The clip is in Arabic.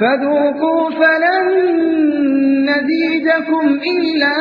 فذوقوا فلن نزيدكم إلا